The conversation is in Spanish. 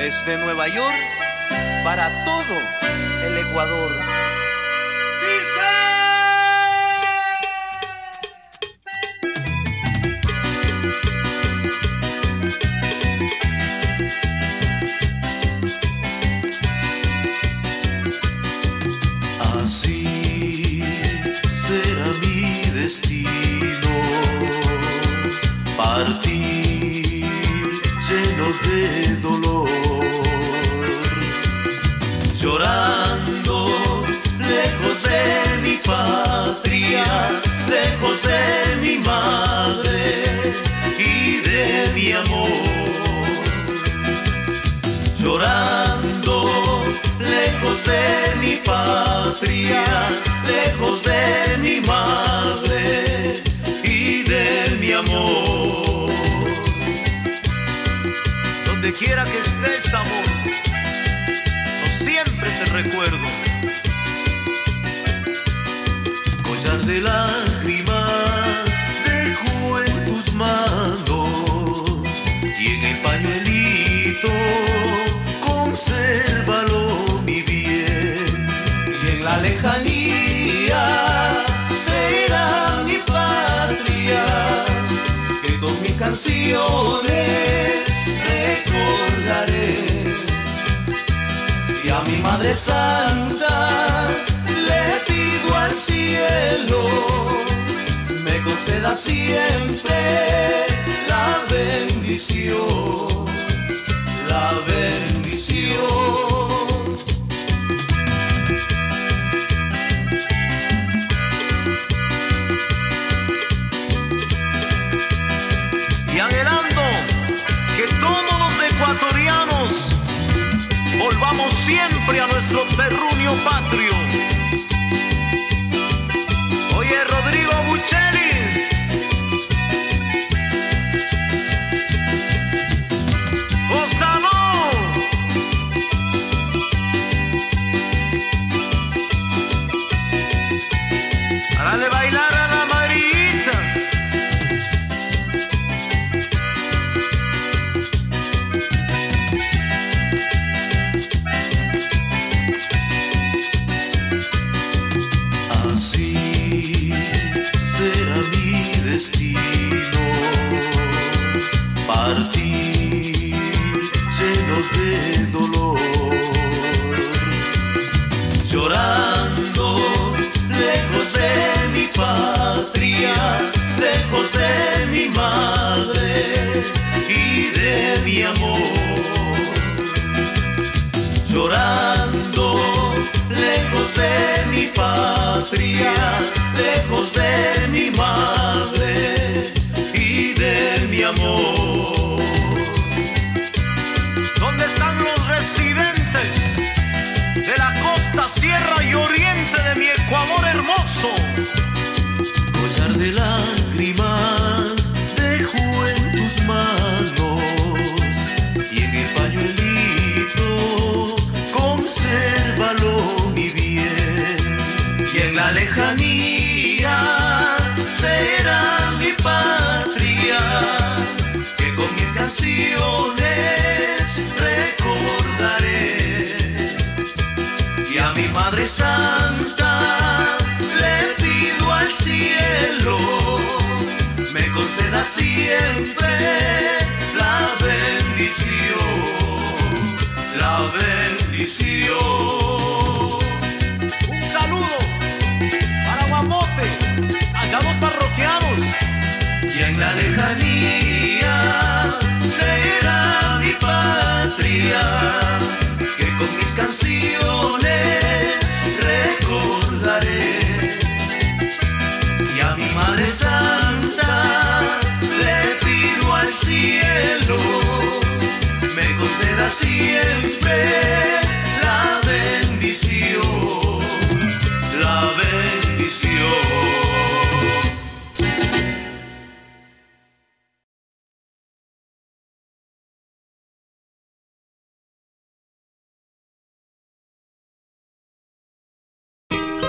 desde Nueva York para todo el Ecuador. Así será mi destino, partir de dolor, llorando lejos de mi patria, lejos de mi madre y de mi amor, llorando lejos de mi patria, lejos de mi madre Quiera que estés, amor, yo siempre te recuerdo. Collar de lágrimas dejo en tus manos y en el pañuelito consérvalo mi bien. Y en la lejanía será mi patria que con mis canciones recordaré. Y a mi Madre Santa le pido al cielo me conceda siempre la bendición la bendición que todos los ecuatorianos volvamos siempre a nuestro terruño patrio. Llenos de dolor, llorando lejos de mi patria, lejos de mi madre y de mi amor llorando lejos de mi patria, lejos de mi madre y de mi amor. Siempre la bendición, la bendición. Un saludo para Guamote, allá los parroquianos. Y en la lejanía será mi patria que con mis canciones recordaré. Y a mi Madre Santa siempre